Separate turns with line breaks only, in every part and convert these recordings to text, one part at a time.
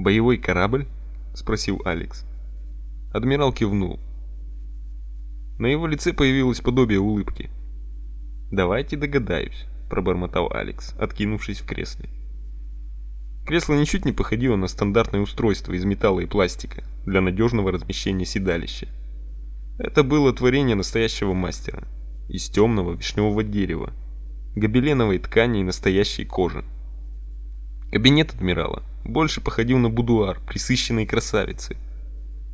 «Боевой корабль?» — спросил Алекс. Адмирал кивнул. На его лице появилось подобие улыбки. «Давайте догадаюсь», — пробормотал Алекс, откинувшись в кресле. Кресло ничуть не походило на стандартное устройство из металла и пластика для надежного размещения седалища. Это было творение настоящего мастера из темного вишневого дерева, гобеленовой ткани и настоящей кожи. Кабинет адмирала больше походил на будуар присыщенной красавицы.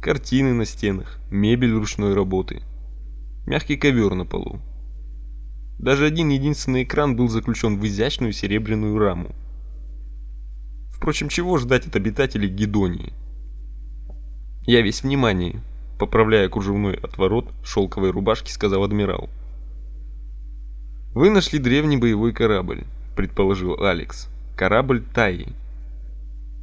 Картины на стенах, мебель ручной работы, мягкий ковер на полу. Даже один единственный экран был заключен в изящную серебряную раму. Впрочем, чего ждать от обитателей Гедонии? Я весь внимание, поправляя кружевной отворот шелковой рубашки, сказал адмирал. Вы нашли древний боевой корабль, предположил Алекс. Корабль Таи.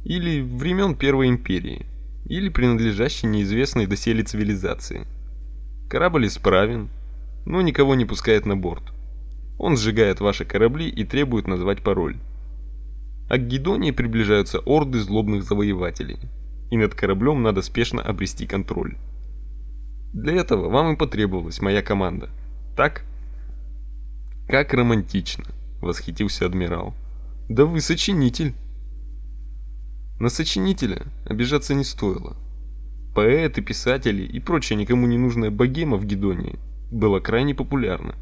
Или времен Первой империи, или принадлежащий неизвестной доселе цивилизации. Корабль исправен, но никого не пускает на борт. Он сжигает ваши корабли и требует назвать пароль. А к Гедонии приближаются орды злобных завоевателей, и над кораблем надо спешно обрести контроль. Для этого вам и потребовалась моя команда. Так? Как романтично, восхитился адмирал. Да вы сочинитель. На сочинителя обижаться не стоило. Поэты, писатели и прочая никому не нужная богема в Гедонии была крайне популярна.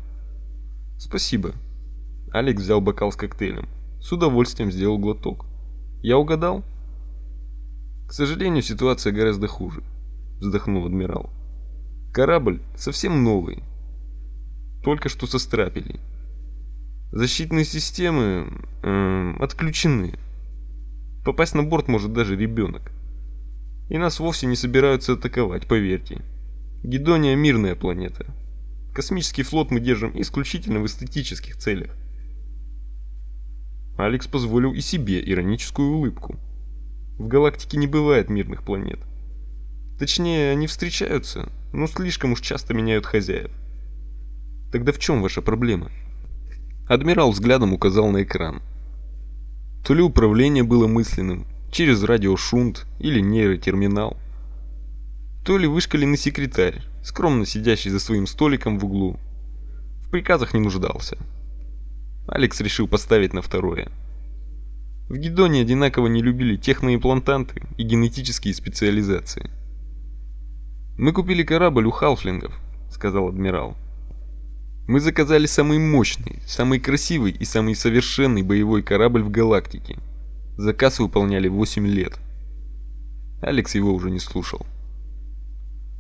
Спасибо. Алекс взял бокал с коктейлем. С удовольствием сделал глоток. Я угадал? К сожалению, ситуация гораздо хуже, вздохнул адмирал. Корабль совсем новый. Только что со страпелей. Защитные системы э, отключены. Попасть на борт может даже ребенок. И нас вовсе не собираются атаковать, поверьте. Гедония мирная планета. Космический флот мы держим исключительно в эстетических целях. Алекс позволил и себе ироническую улыбку. В галактике не бывает мирных планет. Точнее, они встречаются, но слишком уж часто меняют хозяев. Тогда в чем ваша проблема? Адмирал взглядом указал на экран. То ли управление было мысленным, через радиошунт или нейротерминал, то ли вышкаленный секретарь, скромно сидящий за своим столиком в углу. В приказах не нуждался. Алекс решил поставить на второе. В Гедоне одинаково не любили техноимплантанты и генетические специализации. «Мы купили корабль у халфлингов», — сказал адмирал. «Мы заказали самый мощный, самый красивый и самый совершенный боевой корабль в галактике. Заказ выполняли 8 лет». Алекс его уже не слушал.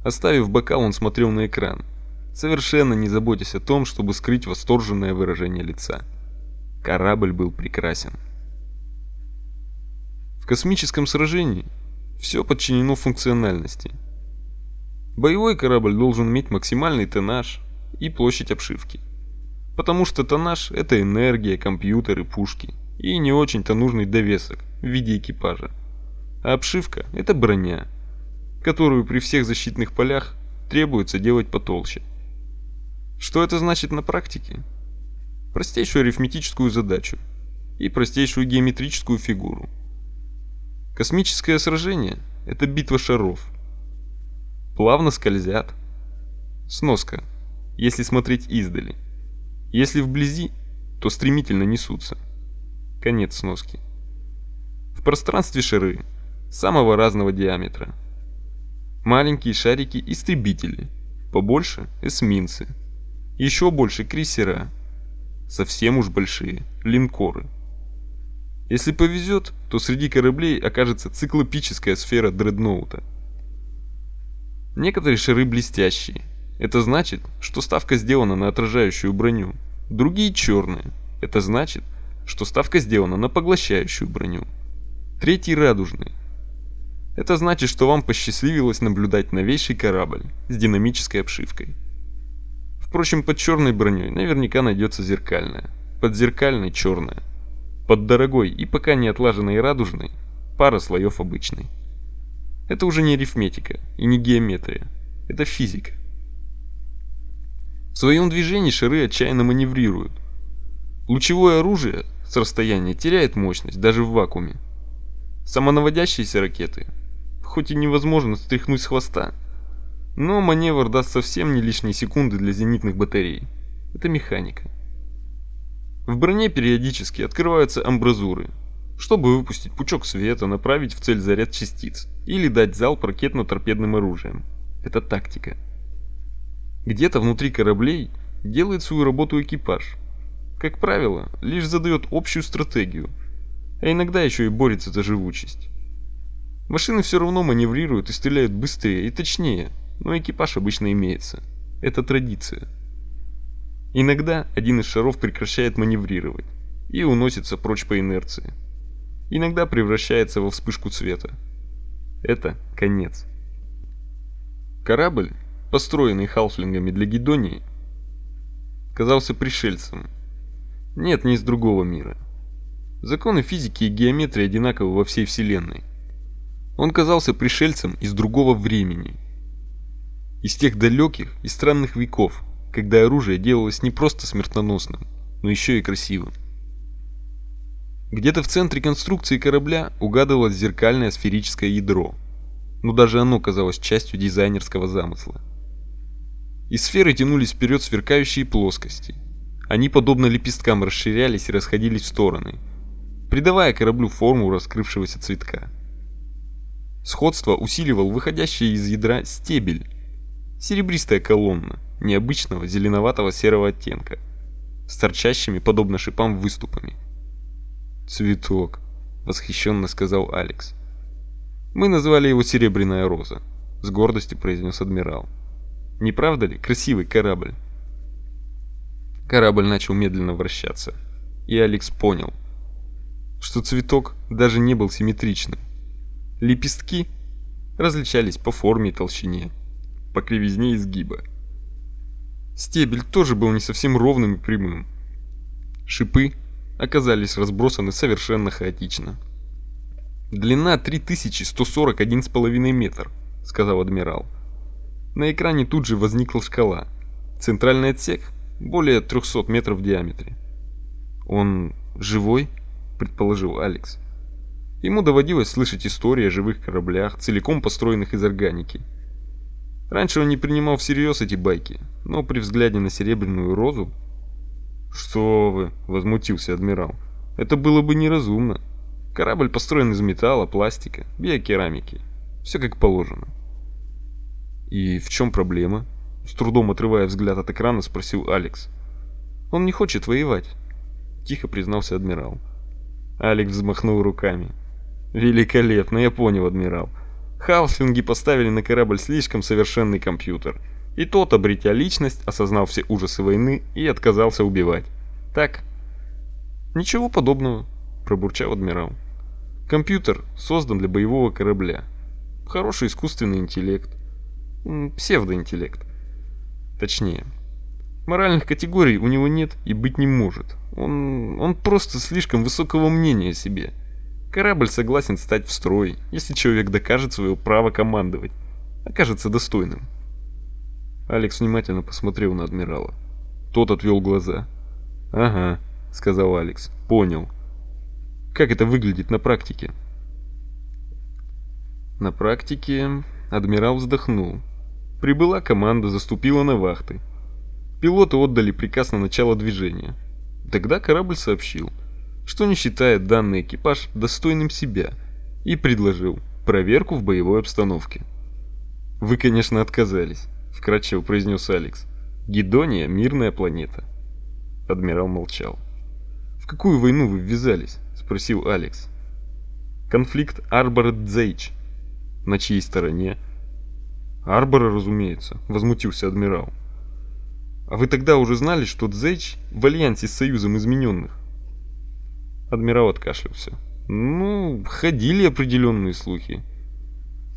Оставив бокал, он смотрел на экран, совершенно не заботясь о том, чтобы скрыть восторженное выражение лица. Корабль был прекрасен. В космическом сражении все подчинено функциональности – Боевой корабль должен иметь максимальный тоннаж и площадь обшивки. Потому что тоннаж – это энергия, компьютеры, пушки и не очень-то нужный довесок в виде экипажа. А обшивка – это броня, которую при всех защитных полях требуется делать потолще. Что это значит на практике? Простейшую арифметическую задачу и простейшую геометрическую фигуру. Космическое сражение – это битва шаров – плавно скользят. Сноска. Если смотреть издали. Если вблизи, то стремительно несутся. Конец сноски. В пространстве шары самого разного диаметра. Маленькие шарики истребители, побольше эсминцы, еще больше крейсера, совсем уж большие линкоры. Если повезет, то среди кораблей окажется циклопическая сфера дредноута. Некоторые шары блестящие. Это значит, что ставка сделана на отражающую броню. Другие черные. Это значит, что ставка сделана на поглощающую броню. Третий радужный. Это значит, что вам посчастливилось наблюдать новейший корабль с динамической обшивкой. Впрочем, под черной броней наверняка найдется зеркальная, под зеркальной черная, под дорогой и пока не отлаженной радужной пара слоев обычной. Это уже не арифметика и не геометрия. Это физика. В своем движении шары отчаянно маневрируют. Лучевое оружие с расстояния теряет мощность даже в вакууме. Самонаводящиеся ракеты, хоть и невозможно стряхнуть с хвоста, но маневр даст совсем не лишние секунды для зенитных батарей. Это механика. В броне периодически открываются амбразуры, чтобы выпустить пучок света, направить в цель заряд частиц или дать залп ракетно-торпедным оружием. Это тактика. Где-то внутри кораблей делает свою работу экипаж. Как правило, лишь задает общую стратегию, а иногда еще и борется за живучесть. Машины все равно маневрируют и стреляют быстрее и точнее, но экипаж обычно имеется. Это традиция. Иногда один из шаров прекращает маневрировать и уносится прочь по инерции. Иногда превращается во вспышку цвета. Это конец. Корабль, построенный халфлингами для Гедонии, казался пришельцем. Нет, не из другого мира. Законы физики и геометрии одинаковы во всей Вселенной. Он казался пришельцем из другого времени. Из тех далеких и странных веков, когда оружие делалось не просто смертоносным, но еще и красивым. Где-то в центре конструкции корабля угадывалось зеркальное сферическое ядро, но даже оно казалось частью дизайнерского замысла. Из сферы тянулись вперед сверкающие плоскости. Они, подобно лепесткам, расширялись и расходились в стороны, придавая кораблю форму раскрывшегося цветка. Сходство усиливал выходящий из ядра стебель. Серебристая колонна, необычного зеленоватого серого оттенка, с торчащими, подобно шипам, выступами. «Цветок», — восхищенно сказал Алекс. «Мы назвали его «Серебряная роза», — с гордостью произнес адмирал. Не правда ли красивый корабль? Корабль начал медленно вращаться, и Алекс понял, что цветок даже не был симметричным. Лепестки различались по форме и толщине, по кривизне изгиба. Стебель тоже был не совсем ровным и прямым. Шипы оказались разбросаны совершенно хаотично. «Длина 3141,5 метр», — сказал адмирал. На экране тут же возникла шкала. Центральный отсек более 300 метров в диаметре. «Он живой?» – предположил Алекс. Ему доводилось слышать истории о живых кораблях, целиком построенных из органики. Раньше он не принимал всерьез эти байки, но при взгляде на серебряную розу... «Что вы?» – возмутился адмирал. «Это было бы неразумно. Корабль построен из металла, пластика, биокерамики. Все как положено». «И в чем проблема?» С трудом отрывая взгляд от экрана, спросил Алекс. «Он не хочет воевать», — тихо признался адмирал. Алекс взмахнул руками. «Великолепно, я понял, адмирал. Халфлинги поставили на корабль слишком совершенный компьютер, и тот, обретя личность, осознал все ужасы войны и отказался убивать. Так?» «Ничего подобного», — пробурчал адмирал. «Компьютер создан для боевого корабля. Хороший искусственный интеллект псевдоинтеллект. Точнее, моральных категорий у него нет и быть не может. Он, он просто слишком высокого мнения о себе. Корабль согласен стать в строй, если человек докажет свое право командовать, окажется достойным. Алекс внимательно посмотрел на адмирала. Тот отвел глаза. «Ага», — сказал Алекс, — «понял. Как это выглядит на практике?» На практике адмирал вздохнул. Прибыла команда, заступила на вахты. Пилоты отдали приказ на начало движения. Тогда корабль сообщил, что не считает данный экипаж достойным себя и предложил проверку в боевой обстановке. «Вы, конечно, отказались», — вкратчиво произнес Алекс. «Гедония — мирная планета». Адмирал молчал. «В какую войну вы ввязались?» — спросил Алекс. «Конфликт Арбор-Дзейч». «На чьей стороне?» Арбора, разумеется, возмутился адмирал. А вы тогда уже знали, что Дзейч в альянсе с Союзом измененных? Адмирал откашлялся. Ну, ходили определенные слухи.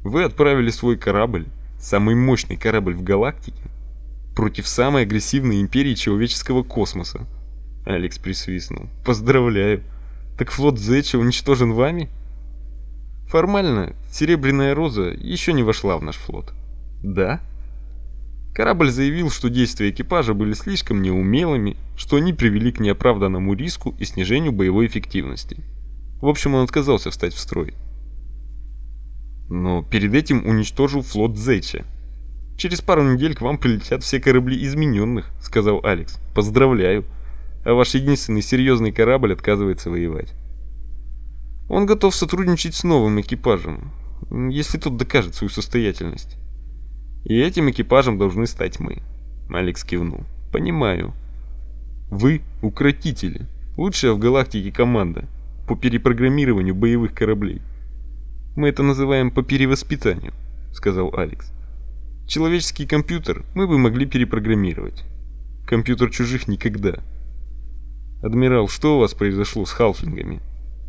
Вы отправили свой корабль, самый мощный корабль в галактике, против самой агрессивной империи человеческого космоса. Алекс присвистнул. Поздравляю. Так флот Зеча уничтожен вами? Формально, Серебряная Роза еще не вошла в наш флот. Да. Корабль заявил, что действия экипажа были слишком неумелыми, что они привели к неоправданному риску и снижению боевой эффективности. В общем, он отказался встать в строй. перед этим уничтожил флот Зеча. Через пару недель к вам прилетят все корабли измененных», — сказал Алекс. «Поздравляю. А ваш единственный серьезный корабль отказывается воевать». Он готов сотрудничать с новым экипажем, если тот докажет свою состоятельность. И этим экипажем должны стать мы. Алекс кивнул. Понимаю. Вы укротители. Лучшая в галактике команда по перепрограммированию боевых кораблей. Мы это называем по перевоспитанию, сказал Алекс. Человеческий компьютер мы бы могли перепрограммировать. Компьютер чужих никогда. Адмирал, что у вас произошло с халфлингами?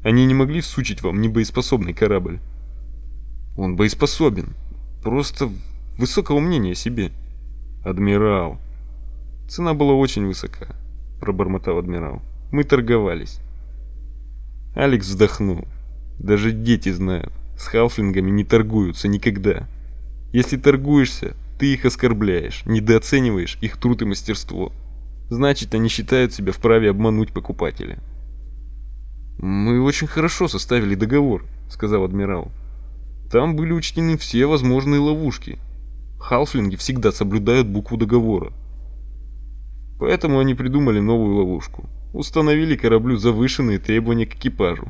Они не могли всучить вам небоеспособный корабль. Он боеспособен. Просто высокого мнения о себе. Адмирал. Цена была очень высока, пробормотал адмирал. Мы торговались. Алекс вздохнул. Даже дети знают, с халфлингами не торгуются никогда. Если торгуешься, ты их оскорбляешь, недооцениваешь их труд и мастерство. Значит, они считают себя вправе обмануть покупателя. «Мы очень хорошо составили договор», — сказал адмирал. «Там были учтены все возможные ловушки. Халфлинги всегда соблюдают букву договора. Поэтому они придумали новую ловушку. Установили кораблю завышенные требования к экипажу.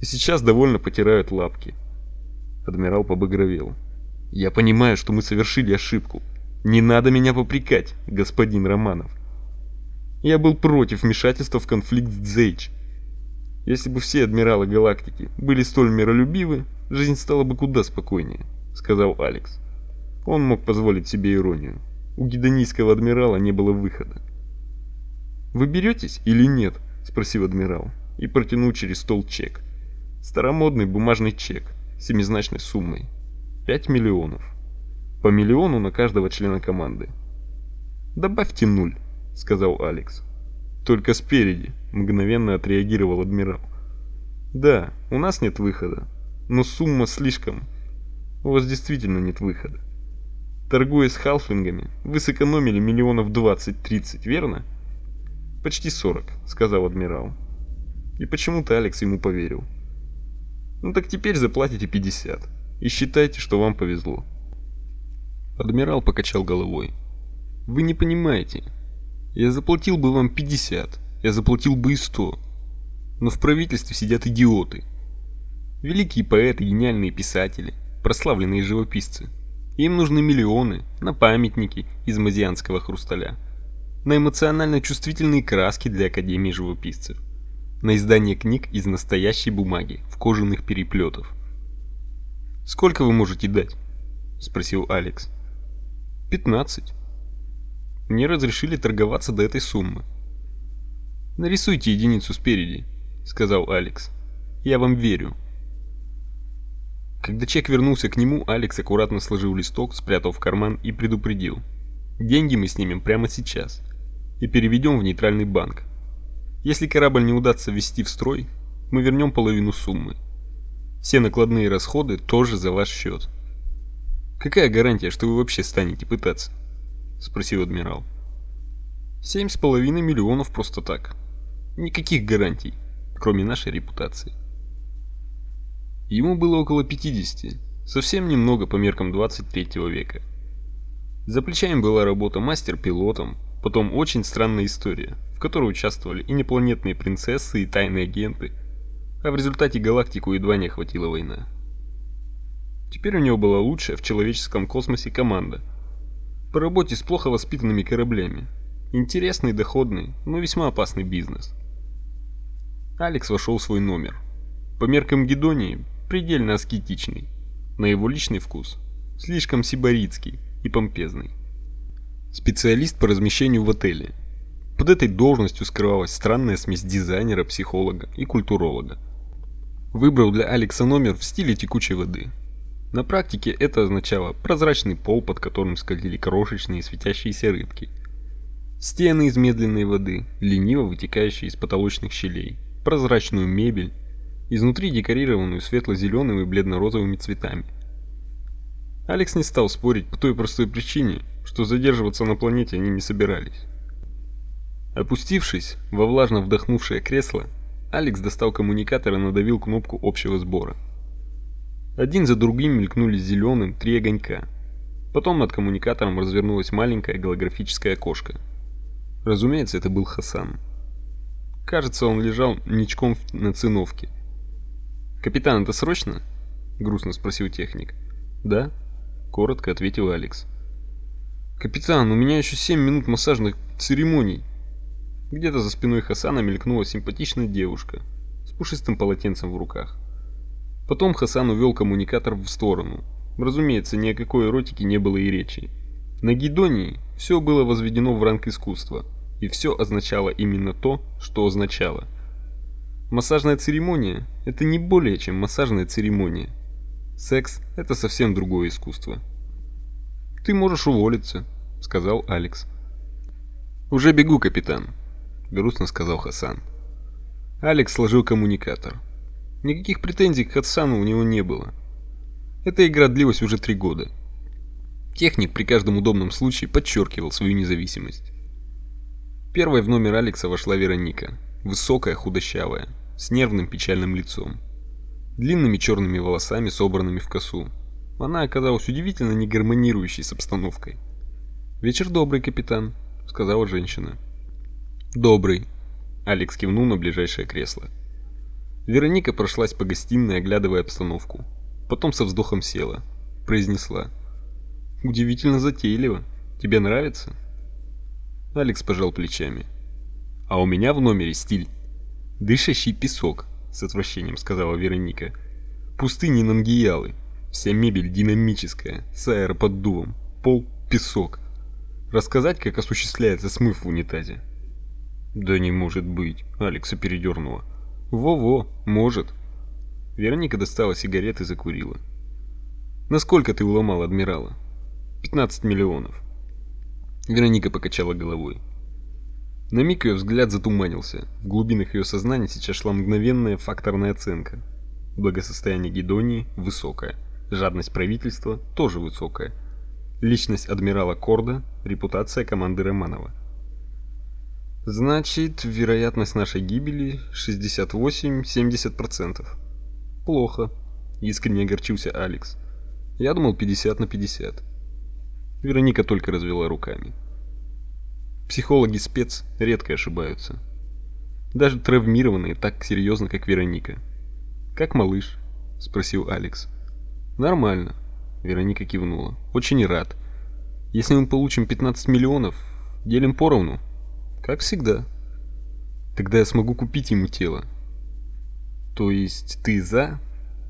И сейчас довольно потирают лапки». Адмирал побагровел. «Я понимаю, что мы совершили ошибку. Не надо меня попрекать, господин Романов. Я был против вмешательства в конфликт с Дзейдж. Если бы все адмиралы галактики были столь миролюбивы, жизнь стала бы куда спокойнее, сказал Алекс. Он мог позволить себе иронию. У гидонийского адмирала не было выхода. Вы беретесь или нет? спросил адмирал и протянул через стол чек. Старомодный бумажный чек с семизначной суммой. 5 миллионов. По миллиону на каждого члена команды. Добавьте нуль, сказал Алекс. Только спереди, мгновенно отреагировал адмирал. Да, у нас нет выхода, но сумма слишком. У вас действительно нет выхода. Торгуя с халфлингами, вы сэкономили миллионов 20-30, верно? Почти 40, сказал адмирал. И почему-то Алекс ему поверил. Ну так теперь заплатите 50 и считайте, что вам повезло. Адмирал покачал головой. Вы не понимаете, я заплатил бы вам 50, я заплатил бы и 100. Но в правительстве сидят идиоты. Великие поэты, гениальные писатели, прославленные живописцы. Им нужны миллионы на памятники из мазианского хрусталя, на эмоционально чувствительные краски для Академии живописцев, на издание книг из настоящей бумаги в кожаных переплетов. «Сколько вы можете дать?» – спросил Алекс. «Пятнадцать». Мне разрешили торговаться до этой суммы. «Нарисуйте единицу спереди», — сказал Алекс. «Я вам верю». Когда чек вернулся к нему, Алекс аккуратно сложил листок, спрятал в карман и предупредил. «Деньги мы снимем прямо сейчас и переведем в нейтральный банк. Если корабль не удастся ввести в строй, мы вернем половину суммы. Все накладные расходы тоже за ваш счет. Какая гарантия, что вы вообще станете пытаться?» спросил адмирал. Семь с половиной миллионов просто так. Никаких гарантий, кроме нашей репутации. Ему было около 50, совсем немного по меркам 23 века. За плечами была работа мастер-пилотом, потом очень странная история, в которой участвовали инопланетные принцессы и тайные агенты, а в результате галактику едва не охватила война. Теперь у него была лучшая в человеческом космосе команда – по работе с плохо воспитанными кораблями. Интересный, доходный, но весьма опасный бизнес. Алекс вошел в свой номер. По меркам Гедонии, предельно аскетичный. На его личный вкус, слишком сибаритский и помпезный. Специалист по размещению в отеле. Под этой должностью скрывалась странная смесь дизайнера, психолога и культуролога. Выбрал для Алекса номер в стиле текучей воды – на практике это означало прозрачный пол, под которым скользили крошечные светящиеся рыбки. Стены из медленной воды, лениво вытекающие из потолочных щелей, прозрачную мебель, изнутри декорированную светло-зелеными и бледно-розовыми цветами. Алекс не стал спорить по той простой причине, что задерживаться на планете они не собирались. Опустившись во влажно вдохнувшее кресло, Алекс достал коммуникатор и надавил кнопку общего сбора. Один за другим мелькнули зеленым три огонька. Потом над коммуникатором развернулось маленькое голографическое окошко. Разумеется, это был Хасан. Кажется, он лежал ничком на циновке. «Капитан, это срочно?» — грустно спросил техник. «Да?» — коротко ответил Алекс. «Капитан, у меня еще семь минут массажных церемоний». Где-то за спиной Хасана мелькнула симпатичная девушка с пушистым полотенцем в руках. Потом Хасан увел коммуникатор в сторону. Разумеется, ни о какой эротике не было и речи. На Гидонии все было возведено в ранг искусства, и все означало именно то, что означало. Массажная церемония – это не более чем массажная церемония. Секс – это совсем другое искусство. «Ты можешь уволиться», – сказал Алекс. «Уже бегу, капитан», – грустно сказал Хасан. Алекс сложил коммуникатор. Никаких претензий к Хасану у него не было. Эта игра длилась уже три года. Техник при каждом удобном случае подчеркивал свою независимость. Первой в номер Алекса вошла Вероника, высокая, худощавая, с нервным печальным лицом. Длинными черными волосами, собранными в косу. Она оказалась удивительно не гармонирующей с обстановкой. «Вечер добрый, капитан», — сказала женщина. «Добрый», — Алекс кивнул на ближайшее кресло. Вероника прошлась по гостиной, оглядывая обстановку. Потом со вздохом села. Произнесла. «Удивительно затейливо. Тебе нравится?» Алекс пожал плечами. «А у меня в номере стиль. Дышащий песок», — с отвращением сказала Вероника. «Пустыни Нангиялы. Вся мебель динамическая, с аэроподдувом. Пол — песок. Рассказать, как осуществляется смыв в унитазе?» «Да не может быть», — Алекса передернула. Во-во, может. Вероника достала сигареты и закурила. Насколько ты уломал адмирала? 15 миллионов. Вероника покачала головой. На миг ее взгляд затуманился. В глубинах ее сознания сейчас шла мгновенная факторная оценка. Благосостояние Гедонии высокое, жадность правительства тоже высокая. Личность адмирала Корда, репутация команды Романова – Значит, вероятность нашей гибели 68-70%. Плохо. Искренне огорчился Алекс. Я думал 50 на 50. Вероника только развела руками. Психологи спец редко ошибаются. Даже травмированные так серьезно, как Вероника. «Как малыш?» – спросил Алекс. «Нормально», – Вероника кивнула. «Очень рад. Если мы получим 15 миллионов, делим поровну». Как всегда. Тогда я смогу купить ему тело. То есть ты за?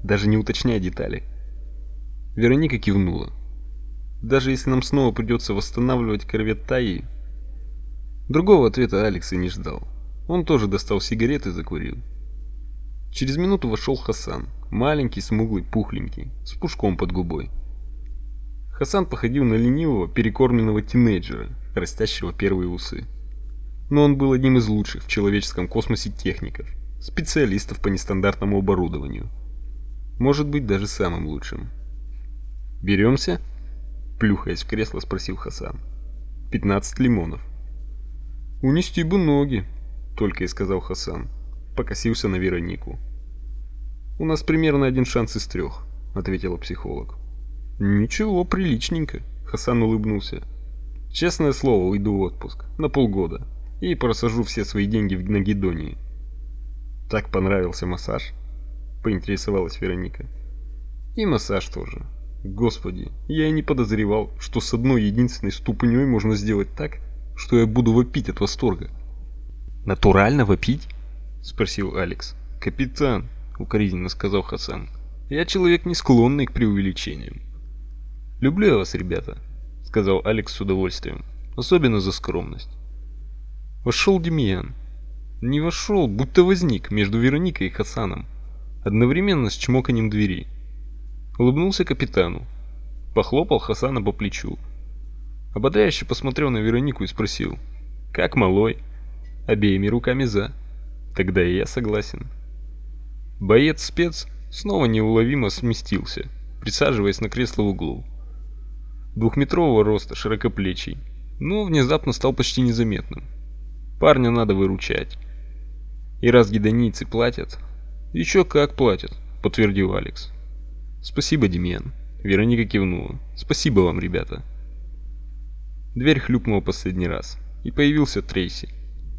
Даже не уточняя детали. Вероника кивнула. Даже если нам снова придется восстанавливать корвет Таи. Другого ответа Алекс и не ждал. Он тоже достал сигареты и закурил. Через минуту вошел Хасан, маленький, смуглый, пухленький, с пушком под губой. Хасан походил на ленивого, перекормленного тинейджера, растящего первые усы но он был одним из лучших в человеческом космосе техников, специалистов по нестандартному оборудованию. Может быть, даже самым лучшим. «Беремся?» – плюхаясь в кресло, спросил Хасан. «Пятнадцать лимонов». «Унести бы ноги», – только и сказал Хасан. Покосился на Веронику. «У нас примерно один шанс из трех», – ответила психолог. «Ничего, приличненько», – Хасан улыбнулся. «Честное слово, уйду в отпуск. На полгода и просажу все свои деньги в Нагидонии. Так понравился массаж? Поинтересовалась Вероника. И массаж тоже. Господи, я и не подозревал, что с одной единственной ступней можно сделать так, что я буду вопить от восторга. Натурально вопить? Спросил Алекс. Капитан, укоризненно сказал Хасан. Я человек не склонный к преувеличениям. Люблю я вас, ребята, сказал Алекс с удовольствием, особенно за скромность. Вошел Демьян. Не вошел, будто возник между Вероникой и Хасаном, одновременно с чмоканием двери. Улыбнулся капитану, похлопал Хасана по плечу. Ободряюще посмотрел на Веронику и спросил, «Как малой?» Обеими руками за. Тогда и я согласен. Боец-спец снова неуловимо сместился, присаживаясь на кресло в углу. Двухметрового роста, широкоплечий, но внезапно стал почти незаметным. Парня надо выручать. И раз гедонийцы платят... Еще как платят, подтвердил Алекс. Спасибо, Демьян. Вероника кивнула. Спасибо вам, ребята. Дверь хлюпнула последний раз, и появился Трейси.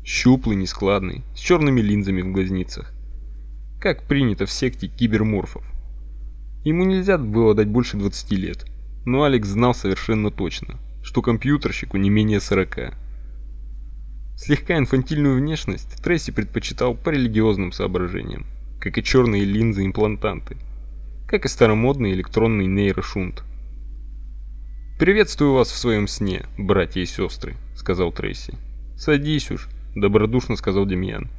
Щуплый, нескладный, с черными линзами в глазницах. Как принято в секте киберморфов. Ему нельзя было дать больше 20 лет, но Алекс знал совершенно точно, что компьютерщику не менее 40. Слегка инфантильную внешность Трейси предпочитал по религиозным соображениям, как и черные линзы-имплантанты, как и старомодный электронный нейрошунт. «Приветствую вас в своем сне, братья и сестры», — сказал Трейси. «Садись уж», — добродушно сказал Демьян.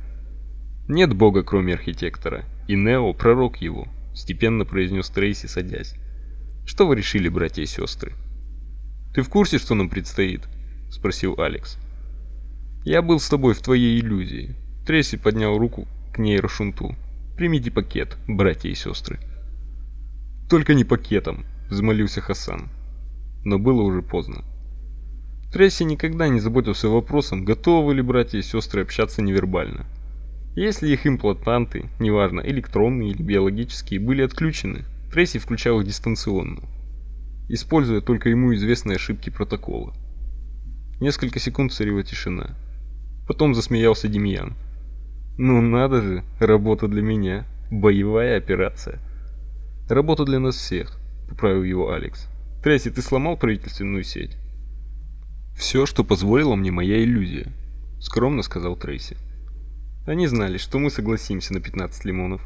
«Нет бога, кроме архитектора, и Нео — пророк его», — степенно произнес Трейси, садясь. «Что вы решили, братья и сестры?» «Ты в курсе, что нам предстоит?» — спросил Алекс. «Я был с тобой в твоей иллюзии». Трейси поднял руку к нейрошунту. «Примите пакет, братья и сестры». «Только не пакетом», — взмолился Хасан но было уже поздно. Тресси никогда не заботился вопросом, готовы ли братья и сестры общаться невербально. Если их имплантанты, неважно, электронные или биологические, были отключены, Тресси включал их дистанционно, используя только ему известные ошибки протокола. Несколько секунд царила тишина. Потом засмеялся Демьян. «Ну надо же, работа для меня, боевая операция». «Работа для нас всех», — поправил его Алекс. Трейси, ты сломал правительственную сеть? Все, что позволила мне моя иллюзия, скромно сказал Трейси. Они знали, что мы согласимся на 15 лимонов.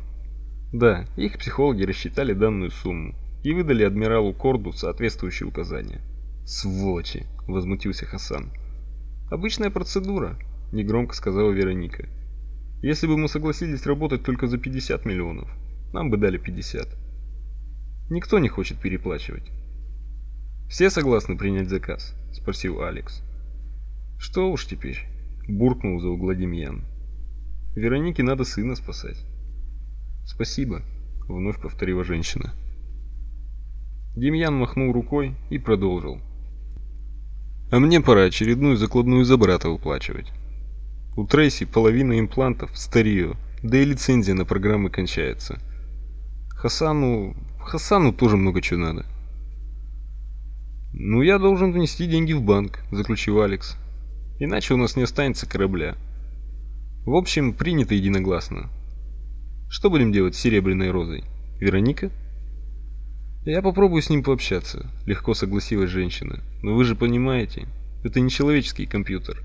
Да, их психологи рассчитали данную сумму и выдали адмиралу Корду соответствующие указания. Сволочи, возмутился Хасан. Обычная процедура, негромко сказала Вероника. Если бы мы согласились работать только за 50 миллионов, нам бы дали 50. Никто не хочет переплачивать. «Все согласны принять заказ?» – спросил Алекс. «Что уж теперь?» – буркнул за угла Демьян. «Веронике надо сына спасать». «Спасибо», – вновь повторила женщина. Демьян махнул рукой и продолжил. «А мне пора очередную закладную за брата выплачивать. У Трейси половина имплантов старье, да и лицензия на программы кончается. Хасану... Хасану тоже много чего надо». «Ну, я должен внести деньги в банк», — заключил Алекс. «Иначе у нас не останется корабля». В общем, принято единогласно. Что будем делать с Серебряной Розой? Вероника? Я попробую с ним пообщаться, легко согласилась женщина. Но вы же понимаете, это не человеческий компьютер.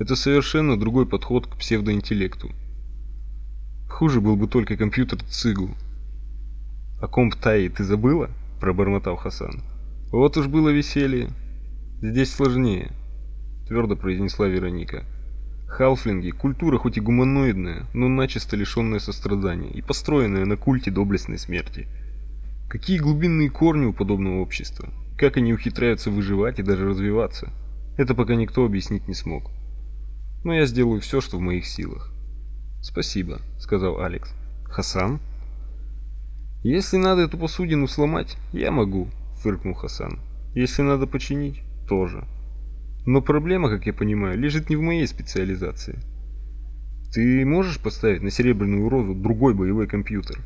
Это совершенно другой подход к псевдоинтеллекту. Хуже был бы только компьютер Цигу. О комп Таи ты забыла? пробормотал Хасан. Вот уж было веселье. Здесь сложнее, твердо произнесла Вероника. Халфлинги культура хоть и гуманоидная, но начисто лишенная сострадания и построенная на культе доблестной смерти. Какие глубинные корни у подобного общества? Как они ухитряются выживать и даже развиваться? Это пока никто объяснить не смог. Но я сделаю все, что в моих силах. Спасибо, сказал Алекс. Хасан? Если надо эту посудину сломать, я могу, фыркнул Хасан. Если надо починить, тоже. Но проблема, как я понимаю, лежит не в моей специализации. Ты можешь поставить на серебряную розу другой боевой компьютер?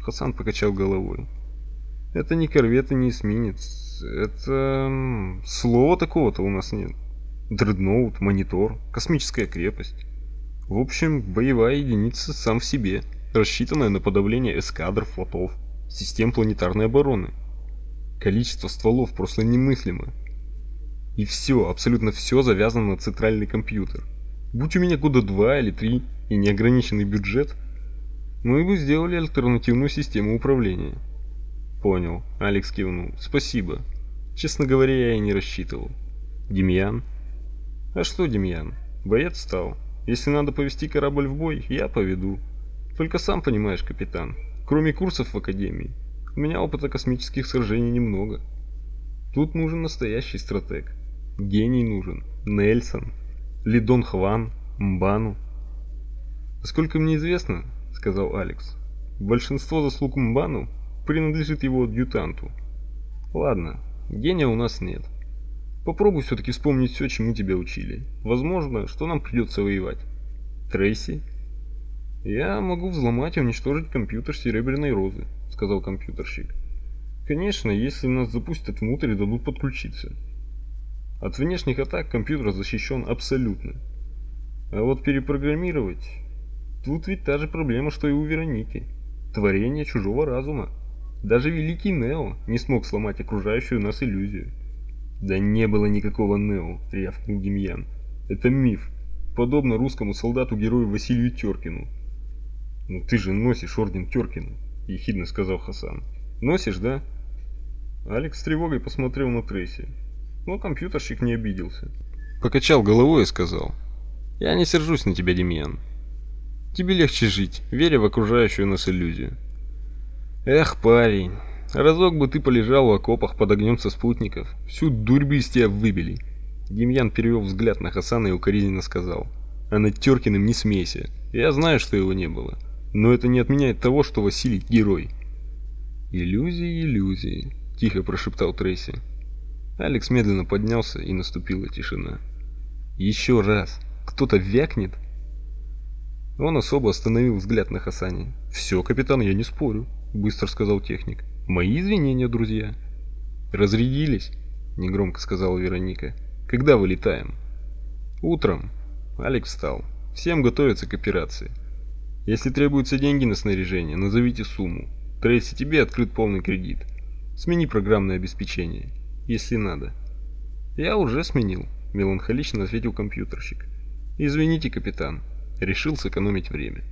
Хасан покачал головой. Это не корвет и не эсминец. Это... Слова такого-то у нас нет. Дредноут, монитор, космическая крепость. В общем, боевая единица сам в себе, рассчитанная на подавление эскадр, флотов, систем планетарной обороны. Количество стволов просто немыслимо. И все, абсолютно все завязано на центральный компьютер. Будь у меня года два или три и неограниченный бюджет, мы бы сделали альтернативную систему управления. Понял, Алекс кивнул. Спасибо. Честно говоря, я и не рассчитывал. Демьян? А что, Демьян? Боец стал. Если надо повести корабль в бой, я поведу. Только сам понимаешь, капитан, кроме курсов в академии, у меня опыта космических сражений немного. Тут нужен настоящий стратег. Гений нужен. Нельсон, Лидон Хван, Мбану. Сколько мне известно, сказал Алекс, большинство заслуг Мбану принадлежит его адъютанту. Ладно, гения у нас нет. Попробуй все-таки вспомнить все, чему тебя учили. Возможно, что нам придется воевать. Трейси? Я могу взломать и уничтожить компьютер Серебряной Розы сказал компьютерщик.
Конечно, если нас запустят внутрь и дадут подключиться. От внешних атак компьютер защищен абсолютно. А вот перепрограммировать... Тут ведь та же проблема, что и у Вероники. Творение чужого разума. Даже великий Нео не смог сломать окружающую нас иллюзию. Да не было никакого Нео, рявкнул Демьян. Это миф, подобно русскому солдату-герою Василию Теркину. Ну ты же носишь орден Теркина, ехидно сказал Хасан. Носишь, да? Алекс с тревогой посмотрел на Трейси, но компьютерщик не обиделся.
Покачал головой и сказал. Я не сержусь на тебя, Демьян. Тебе легче жить, веря в окружающую нас иллюзию. Эх, парень, разок бы ты полежал в окопах под огнем со спутников, всю дурь бы из тебя выбили. Демьян перевел взгляд на Хасана и укоризненно сказал. А над Теркиным не смейся, я знаю, что его не было. Но это не отменяет того, что Василий герой. Иллюзии, иллюзии, тихо прошептал Трейси. Алекс медленно поднялся и наступила тишина. Еще раз, кто-то вякнет, он особо остановил взгляд на Хасане. «Все, капитан, я не спорю», — быстро сказал техник. «Мои извинения, друзья». «Разрядились?» — негромко сказала Вероника. «Когда вылетаем?» «Утром». Алекс встал. «Всем готовиться к операции. Если требуются деньги на снаряжение, назовите сумму. Трейси, тебе открыт полный кредит. Смени программное обеспечение, если надо». «Я уже сменил», — меланхолично ответил компьютерщик. «Извините, капитан, решил сэкономить время.